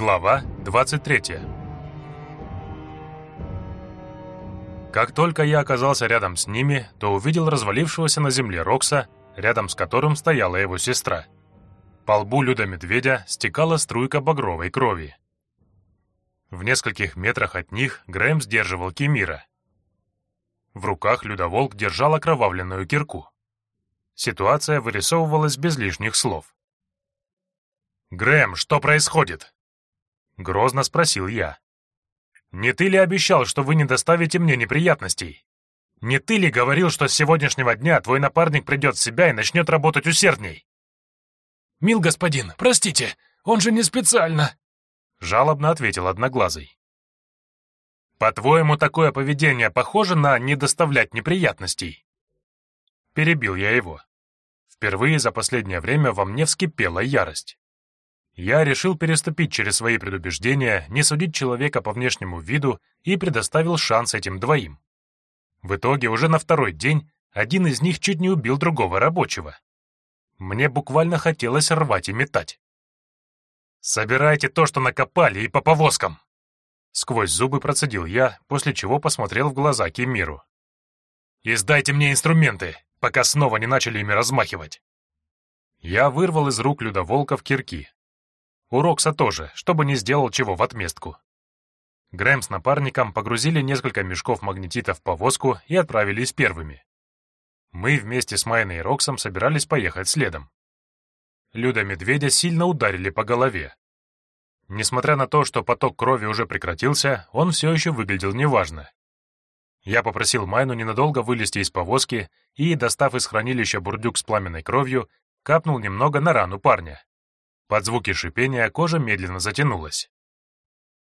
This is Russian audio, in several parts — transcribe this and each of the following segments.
Глава 23 Как только я оказался рядом с ними, то увидел развалившегося на земле Рокса, рядом с которым стояла его сестра. По лбу Люда-медведя стекала струйка багровой крови. В нескольких метрах от них Грэм сдерживал Кемира. В руках Людоволк держал окровавленную кирку. Ситуация вырисовывалась без лишних слов. «Грэм, что происходит?» Грозно спросил я. «Не ты ли обещал, что вы не доставите мне неприятностей? Не ты ли говорил, что с сегодняшнего дня твой напарник придет в себя и начнет работать усердней?» «Мил господин, простите, он же не специально!» Жалобно ответил Одноглазый. «По-твоему, такое поведение похоже на не доставлять неприятностей?» Перебил я его. Впервые за последнее время во мне вскипела ярость. Я решил переступить через свои предубеждения, не судить человека по внешнему виду и предоставил шанс этим двоим. В итоге уже на второй день один из них чуть не убил другого рабочего. Мне буквально хотелось рвать и метать. «Собирайте то, что накопали, и по повозкам!» Сквозь зубы процедил я, после чего посмотрел в глаза Кемиру. «И сдайте мне инструменты, пока снова не начали ими размахивать!» Я вырвал из рук людоволков кирки, у Рокса тоже, чтобы не сделал чего в отместку. Грэм с напарником погрузили несколько мешков магнетита в повозку и отправились первыми. Мы вместе с Майной и Роксом собирались поехать следом. Люда-медведя сильно ударили по голове. Несмотря на то, что поток крови уже прекратился, он все еще выглядел неважно. Я попросил Майну ненадолго вылезти из повозки и, достав из хранилища бурдюк с пламенной кровью, капнул немного на рану парня. Под звуки шипения кожа медленно затянулась.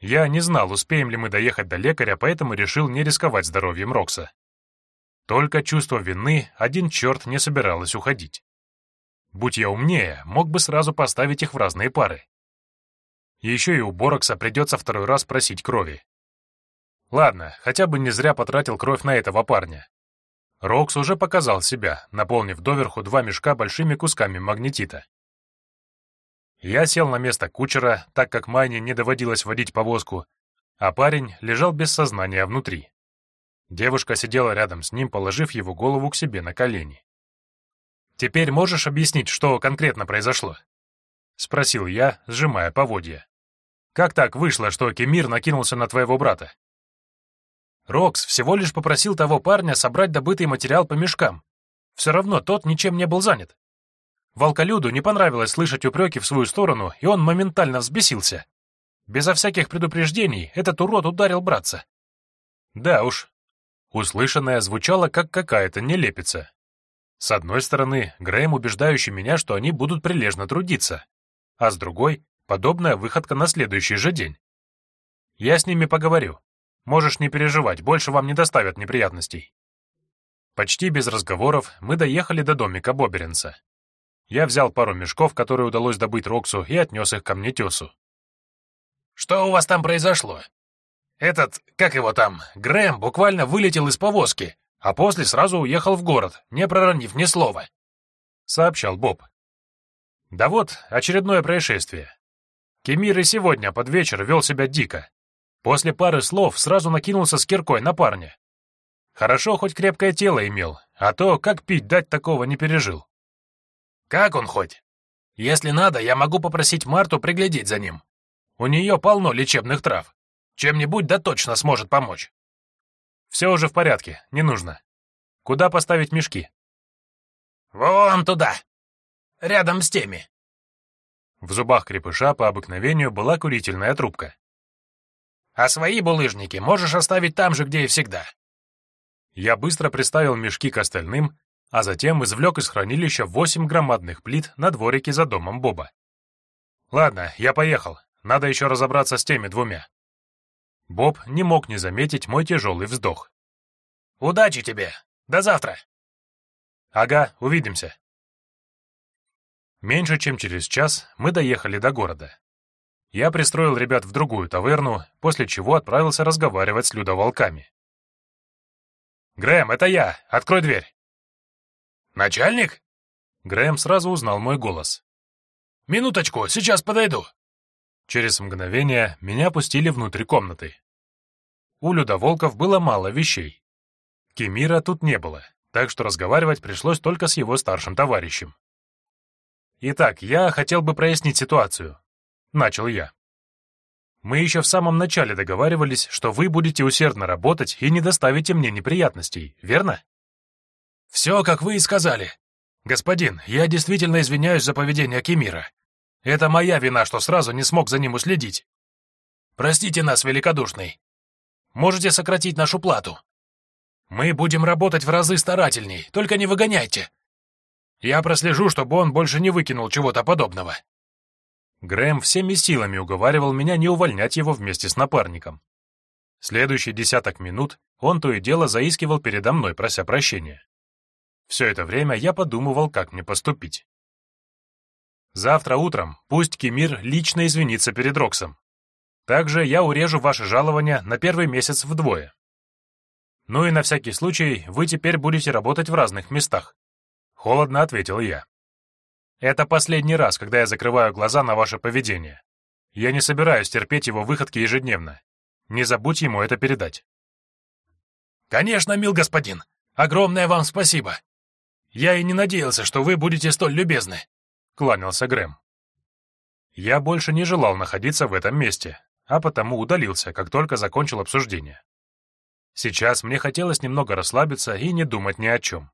Я не знал, успеем ли мы доехать до лекаря, поэтому решил не рисковать здоровьем Рокса. Только чувство вины один черт не собиралось уходить. Будь я умнее, мог бы сразу поставить их в разные пары. Еще и у Борокса придется второй раз просить крови. Ладно, хотя бы не зря потратил кровь на этого парня. Рокс уже показал себя, наполнив доверху два мешка большими кусками магнетита. Я сел на место кучера, так как Майне не доводилось водить повозку, а парень лежал без сознания внутри. Девушка сидела рядом с ним, положив его голову к себе на колени. «Теперь можешь объяснить, что конкретно произошло?» — спросил я, сжимая поводья. «Как так вышло, что Кемир накинулся на твоего брата?» Рокс всего лишь попросил того парня собрать добытый материал по мешкам. Все равно тот ничем не был занят. Волколюду не понравилось слышать упреки в свою сторону, и он моментально взбесился. Безо всяких предупреждений этот урод ударил братца. Да уж, услышанное звучало как какая-то нелепица. С одной стороны, Грэм убеждающий меня, что они будут прилежно трудиться, а с другой — подобная выходка на следующий же день. Я с ними поговорю. Можешь не переживать, больше вам не доставят неприятностей. Почти без разговоров мы доехали до домика Боберенса. Я взял пару мешков, которые удалось добыть Роксу, и отнес их ко мне тесу. «Что у вас там произошло?» «Этот, как его там, Грэм буквально вылетел из повозки, а после сразу уехал в город, не проронив ни слова», — сообщал Боб. «Да вот, очередное происшествие. Кемир и сегодня под вечер вел себя дико. После пары слов сразу накинулся с киркой на парня. Хорошо, хоть крепкое тело имел, а то, как пить дать, такого не пережил. Как он хоть? Если надо, я могу попросить Марту приглядеть за ним. У нее полно лечебных трав. Чем-нибудь да точно сможет помочь. Все уже в порядке, не нужно. Куда поставить мешки? Вон туда. Рядом с теми. В зубах крепыша по обыкновению была курительная трубка. А свои булыжники можешь оставить там же, где и всегда. Я быстро приставил мешки к остальным а затем извлек из хранилища восемь громадных плит на дворике за домом Боба. «Ладно, я поехал. Надо еще разобраться с теми двумя». Боб не мог не заметить мой тяжелый вздох. «Удачи тебе! До завтра!» «Ага, увидимся!» Меньше чем через час мы доехали до города. Я пристроил ребят в другую таверну, после чего отправился разговаривать с людоволками. «Грэм, это я! Открой дверь!» «Начальник?» Грэм сразу узнал мой голос. «Минуточку, сейчас подойду». Через мгновение меня пустили внутрь комнаты. У Людоволков было мало вещей. Кемира тут не было, так что разговаривать пришлось только с его старшим товарищем. «Итак, я хотел бы прояснить ситуацию», — начал я. «Мы еще в самом начале договаривались, что вы будете усердно работать и не доставите мне неприятностей, верно?» «Все, как вы и сказали. Господин, я действительно извиняюсь за поведение Кемира. Это моя вина, что сразу не смог за ним уследить. Простите нас, великодушный. Можете сократить нашу плату. Мы будем работать в разы старательней, только не выгоняйте. Я прослежу, чтобы он больше не выкинул чего-то подобного». Грэм всеми силами уговаривал меня не увольнять его вместе с напарником. Следующие десяток минут он то и дело заискивал передо мной, прося прощения. Все это время я подумывал, как мне поступить. Завтра утром пусть Кемир лично извинится перед Роксом. Также я урежу ваше жалование на первый месяц вдвое. Ну и на всякий случай вы теперь будете работать в разных местах. Холодно ответил я. Это последний раз, когда я закрываю глаза на ваше поведение. Я не собираюсь терпеть его выходки ежедневно. Не забудь ему это передать. Конечно, мил господин. Огромное вам спасибо. Я и не надеялся, что вы будете столь любезны, кланялся Грэм. Я больше не желал находиться в этом месте, а потому удалился, как только закончил обсуждение. Сейчас мне хотелось немного расслабиться и не думать ни о чем.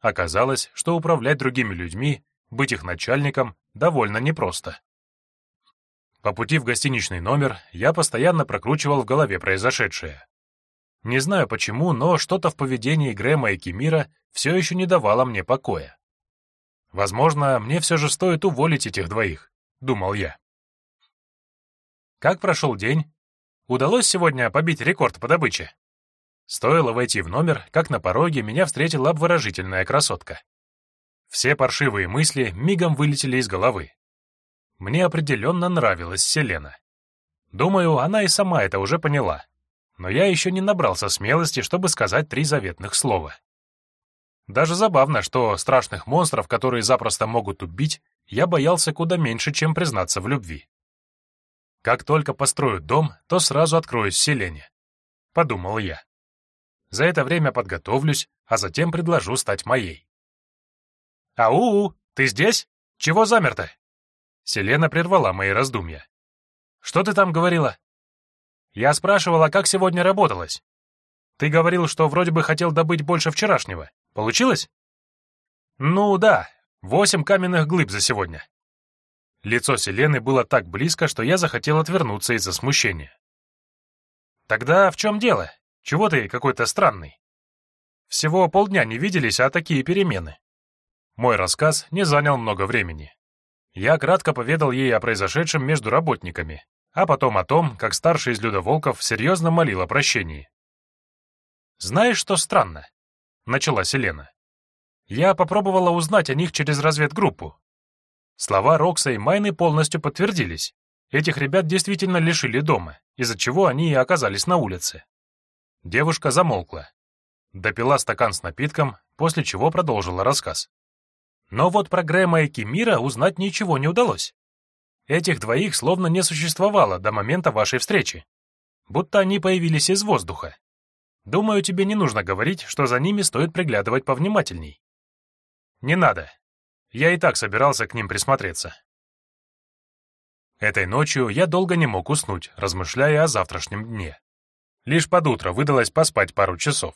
Оказалось, что управлять другими людьми, быть их начальником, довольно непросто. По пути в гостиничный номер я постоянно прокручивал в голове произошедшее. Не знаю почему, но что-то в поведении Грэма и Кемира все еще не давало мне покоя. Возможно, мне все же стоит уволить этих двоих, думал я. Как прошел день? Удалось сегодня побить рекорд по добыче? Стоило войти в номер, как на пороге меня встретила обворожительная красотка. Все паршивые мысли мигом вылетели из головы. Мне определенно нравилась Селена. Думаю, она и сама это уже поняла. Но я еще не набрался смелости, чтобы сказать три заветных слова. Даже забавно, что страшных монстров, которые запросто могут убить, я боялся куда меньше, чем признаться в любви. Как только построю дом, то сразу откроюсь Селене. Подумал я. За это время подготовлюсь, а затем предложу стать моей. «Ау, ты здесь? Чего замер-то?» Селена прервала мои раздумья. «Что ты там говорила?» «Я спрашивала, как сегодня работалось. Ты говорил, что вроде бы хотел добыть больше вчерашнего. Получилось?» «Ну да, восемь каменных глыб за сегодня». Лицо Селены было так близко, что я захотел отвернуться из-за смущения. «Тогда в чем дело? Чего ты какой-то странный? Всего полдня не виделись, а такие перемены. Мой рассказ не занял много времени. Я кратко поведал ей о произошедшем между работниками, а потом о том, как старший из людоволков серьезно молил о прощении. «Знаешь, что странно?» — начала Селена. «Я попробовала узнать о них через разведгруппу. Слова Рокса и Майны полностью подтвердились. Этих ребят действительно лишили дома, из-за чего они и оказались на улице. Девушка замолкла. Допила стакан с напитком, после чего продолжила рассказ. Но вот про Грэма и Кимира узнать ничего не удалось. Этих двоих словно не существовало до момента вашей встречи. Будто они появились из воздуха. Думаю, тебе не нужно говорить, что за ними стоит приглядывать повнимательней. Не надо. Я и так собирался к ним присмотреться. Этой ночью я долго не мог уснуть, размышляя о завтрашнем дне. Лишь под утро выдалось поспать пару часов.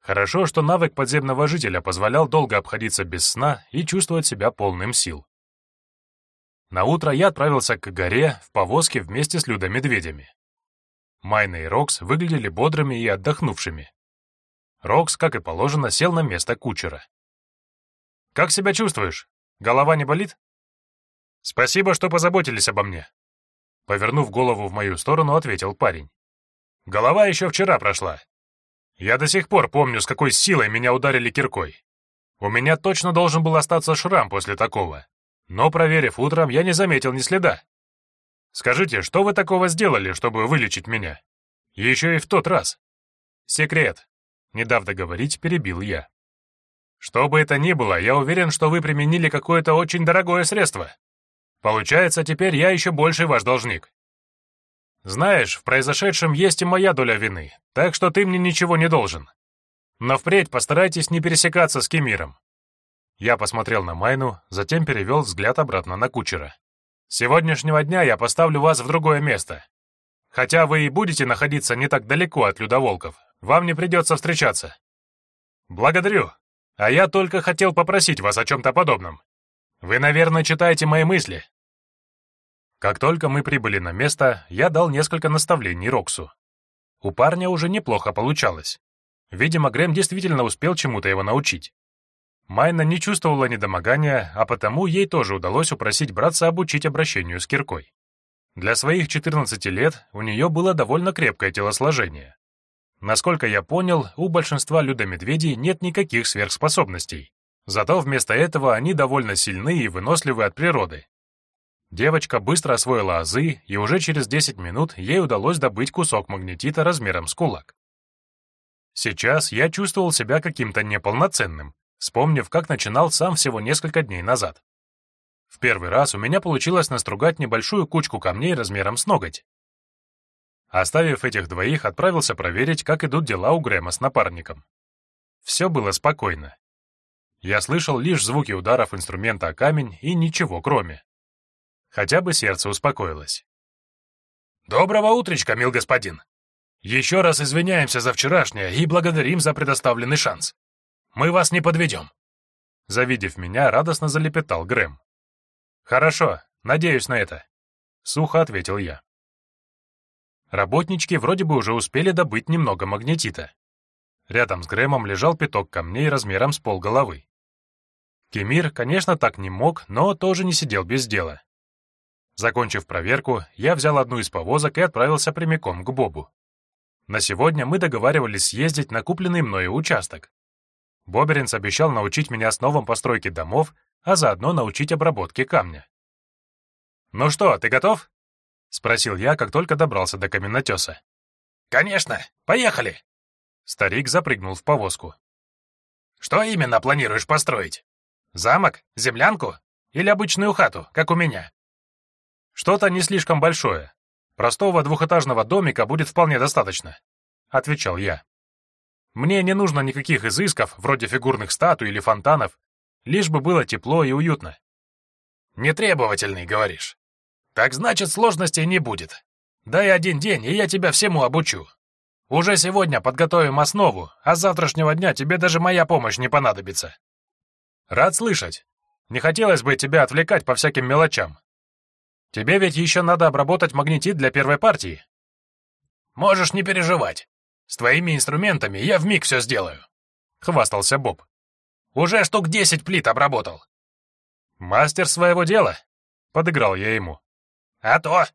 Хорошо, что навык подземного жителя позволял долго обходиться без сна и чувствовать себя полным сил. На утро я отправился к горе в повозке вместе с людо-медведями. Майна и Рокс выглядели бодрыми и отдохнувшими. Рокс, как и положено, сел на место кучера. «Как себя чувствуешь? Голова не болит?» «Спасибо, что позаботились обо мне», — повернув голову в мою сторону, ответил парень. Голова еще вчера прошла. Я до сих пор помню, с какой силой меня ударили киркой. У меня точно должен был остаться шрам после такого. Но, проверив утром, я не заметил ни следа. Скажите, что вы такого сделали, чтобы вылечить меня? Еще и в тот раз. Секрет. Не дав договорить, перебил я. Что бы это ни было, я уверен, что вы применили какое-то очень дорогое средство. Получается, теперь я еще больше ваш должник. Знаешь, в произошедшем есть и моя доля вины, так что ты мне ничего не должен. Но впредь постарайтесь не пересекаться с Кемиром. Я посмотрел на Майну, затем перевел взгляд обратно на кучера. С сегодняшнего дня я поставлю вас в другое место. Хотя вы и будете находиться не так далеко от людоволков, вам не придется встречаться. Благодарю. А я только хотел попросить вас о чем-то подобном. Вы, наверное, читаете мои мысли. Как только мы прибыли на место, я дал несколько наставлений Роксу. У парня уже неплохо получалось. Видимо, Грэм действительно успел чему-то его научить. Майна не чувствовала недомогания, а потому ей тоже удалось упросить братца обучить обращению с киркой. Для своих 14 лет у нее было довольно крепкое телосложение. Насколько я понял, у большинства людомедведей нет никаких сверхспособностей. Зато вместо этого они довольно сильны и выносливы от природы. Девочка быстро освоила азы, и уже через 10 минут ей удалось добыть кусок магнетита размером с кулак. Сейчас я чувствовал себя каким-то неполноценным, вспомнив, как начинал сам всего несколько дней назад. В первый раз у меня получилось настругать небольшую кучку камней размером с ноготь. Оставив этих двоих, отправился проверить, как идут дела у Грэма с напарником. Все было спокойно. Я слышал лишь звуки ударов инструмента о камень и ничего кроме. Хотя бы сердце успокоилось. «Доброго утречка, мил господин! Еще раз извиняемся за вчерашнее и благодарим за предоставленный шанс. Мы вас не подведем!» Завидев меня, радостно залепетал Грэм. «Хорошо, надеюсь на это», — сухо ответил я. Работнички вроде бы уже успели добыть немного магнетита. Рядом с Грэмом лежал пяток камней размером с полголовы. Кемир, конечно, так не мог, но тоже не сидел без дела. Закончив проверку, я взял одну из повозок и отправился прямиком к Бобу. На сегодня мы договаривались съездить на купленный мною участок. Боберинс обещал научить меня основам постройки домов, а заодно научить обработке камня. «Ну что, ты готов?» — спросил я, как только добрался до каменотеса. «Конечно! Поехали!» Старик запрыгнул в повозку. «Что именно планируешь построить? Замок? Землянку? Или обычную хату, как у меня?» «Что-то не слишком большое. Простого двухэтажного домика будет вполне достаточно», — отвечал я. «Мне не нужно никаких изысков, вроде фигурных статуй или фонтанов, лишь бы было тепло и уютно». «Нетребовательный, говоришь?» Так значит, сложностей не будет. Дай один день, и я тебя всему обучу. Уже сегодня подготовим основу, а с завтрашнего дня тебе даже моя помощь не понадобится. Рад слышать. Не хотелось бы тебя отвлекать по всяким мелочам. Тебе ведь еще надо обработать магнетит для первой партии. Можешь не переживать. С твоими инструментами я вмиг все сделаю. Хвастался Боб. Уже штук десять плит обработал. Мастер своего дела. Подыграл я ему. «А то!»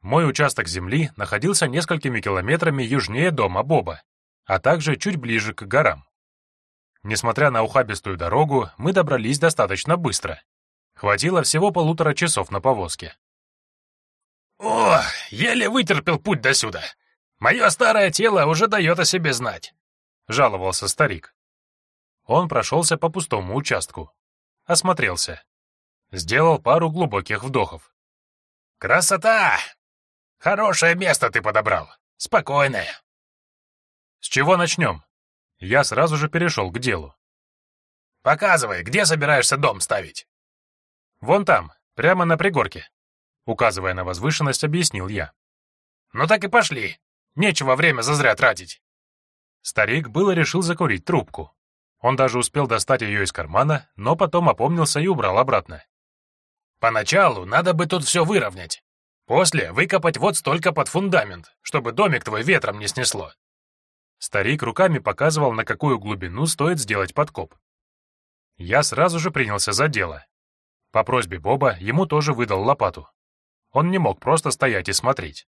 Мой участок земли находился несколькими километрами южнее дома Боба, а также чуть ближе к горам. Несмотря на ухабистую дорогу, мы добрались достаточно быстро. Хватило всего полутора часов на повозке. «О, еле вытерпел путь досюда. Мое старое тело уже дает о себе знать», — жаловался старик. Он прошелся по пустому участку. Осмотрелся. Сделал пару глубоких вдохов. «Красота! Хорошее место ты подобрал. Спокойное». «С чего начнем?» Я сразу же перешел к делу. «Показывай, где собираешься дом ставить?» «Вон там, прямо на пригорке», — указывая на возвышенность, объяснил я. «Ну так и пошли. Нечего время зазря тратить». Старик было решил закурить трубку. Он даже успел достать ее из кармана, но потом опомнился и убрал обратно. Поначалу надо бы тут все выровнять. После выкопать вот столько под фундамент, чтобы домик твой ветром не снесло. Старик руками показывал, на какую глубину стоит сделать подкоп. Я сразу же принялся за дело. По просьбе Боба ему тоже выдал лопату. Он не мог просто стоять и смотреть.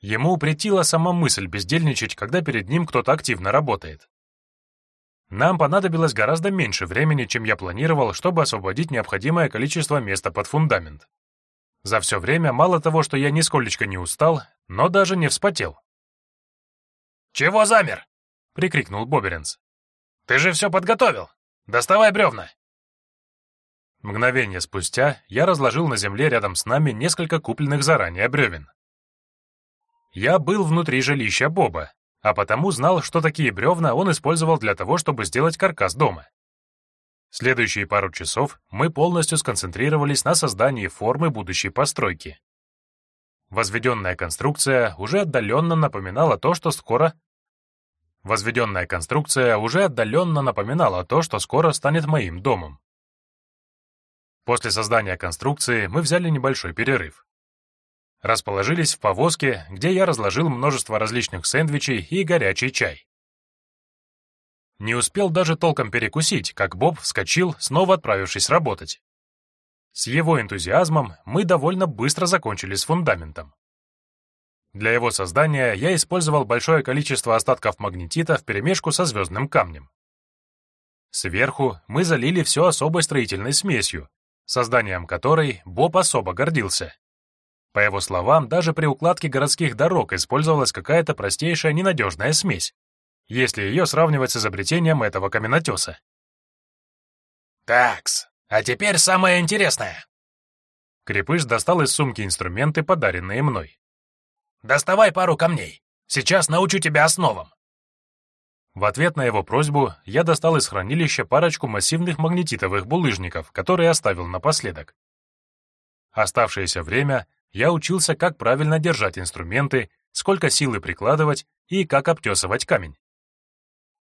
Ему претила сама мысль бездельничать, когда перед ним кто-то активно работает. Нам понадобилось гораздо меньше времени, чем я планировал, чтобы освободить необходимое количество места под фундамент. За все время мало того, что я нисколечко не устал, но даже не вспотел. «Чего замер?» — прикрикнул Боберинс. «Ты же все подготовил! Доставай бревна!» Мгновение спустя я разложил на земле рядом с нами несколько купленных заранее бревен. Я был внутри жилища Боба, а потому знал, что такие бревна он использовал для того, чтобы сделать каркас дома. Следующие пару часов мы полностью сконцентрировались на создании формы будущей постройки. Возведенная конструкция уже отдаленно напоминала то, что скоро... Возведенная конструкция уже отдаленно напоминала то, что скоро станет моим домом. После создания конструкции мы взяли небольшой перерыв. Расположились в повозке, где я разложил множество различных сэндвичей и горячий чай. Не успел даже толком перекусить, как Боб вскочил, снова отправившись работать. С его энтузиазмом мы довольно быстро закончили с фундаментом. Для его создания я использовал большое количество остатков магнетита вперемешку со звездным камнем. Сверху мы залили все особой строительной смесью, созданием которой Боб особо гордился. По его словам, даже при укладке городских дорог использовалась какая-то простейшая ненадежная смесь, если ее сравнивать с изобретением этого каменотеса. «Такс, а теперь самое интересное!» Крепыш достал из сумки инструменты, подаренные мной. «Доставай пару камней. Сейчас научу тебя основам». В ответ на его просьбу я достал из хранилища парочку массивных магнетитовых булыжников, которые оставил напоследок. Оставшееся время я учился, как правильно держать инструменты, сколько силы прикладывать и как обтесывать камень.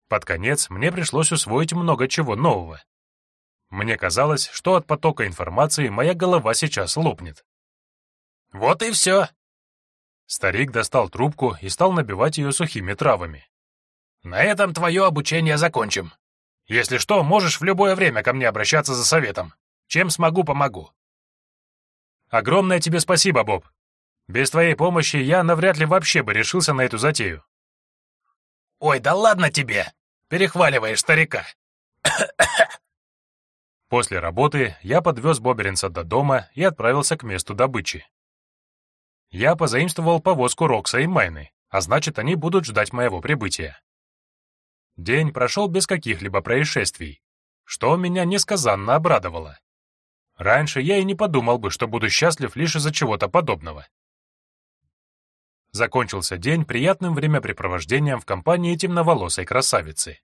Под конец мне пришлось усвоить много чего нового. Мне казалось, что от потока информации моя голова сейчас лопнет. «Вот и все!» Старик достал трубку и стал набивать ее сухими травами. «На этом твое обучение закончим. Если что, можешь в любое время ко мне обращаться за советом. Чем смогу, помогу». «Огромное тебе спасибо, Боб. Без твоей помощи я навряд ли вообще бы решился на эту затею». «Ой, да ладно тебе!» Перехваливаешь старика. После работы я подвез Боберинса до дома и отправился к месту добычи. Я позаимствовал повозку Рокса и Майны, а значит, они будут ждать моего прибытия. День прошел без каких-либо происшествий, что меня несказанно обрадовало. Раньше я и не подумал бы, что буду счастлив лишь из-за чего-то подобного. Закончился день приятным времяпрепровождением в компании темноволосой красавицы.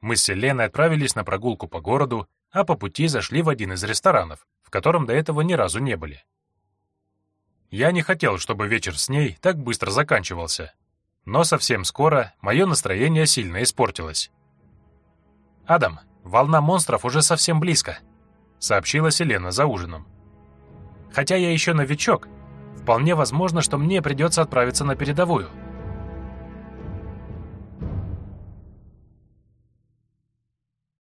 Мы с Селеной отправились на прогулку по городу, а по пути зашли в один из ресторанов, в котором до этого ни разу не были. Я не хотел, чтобы вечер с ней так быстро заканчивался, но совсем скоро мое настроение сильно испортилось. «Адам, волна монстров уже совсем близко», — сообщила Селена за ужином. «Хотя я еще новичок, Вполне возможно, что мне придется отправиться на передовую.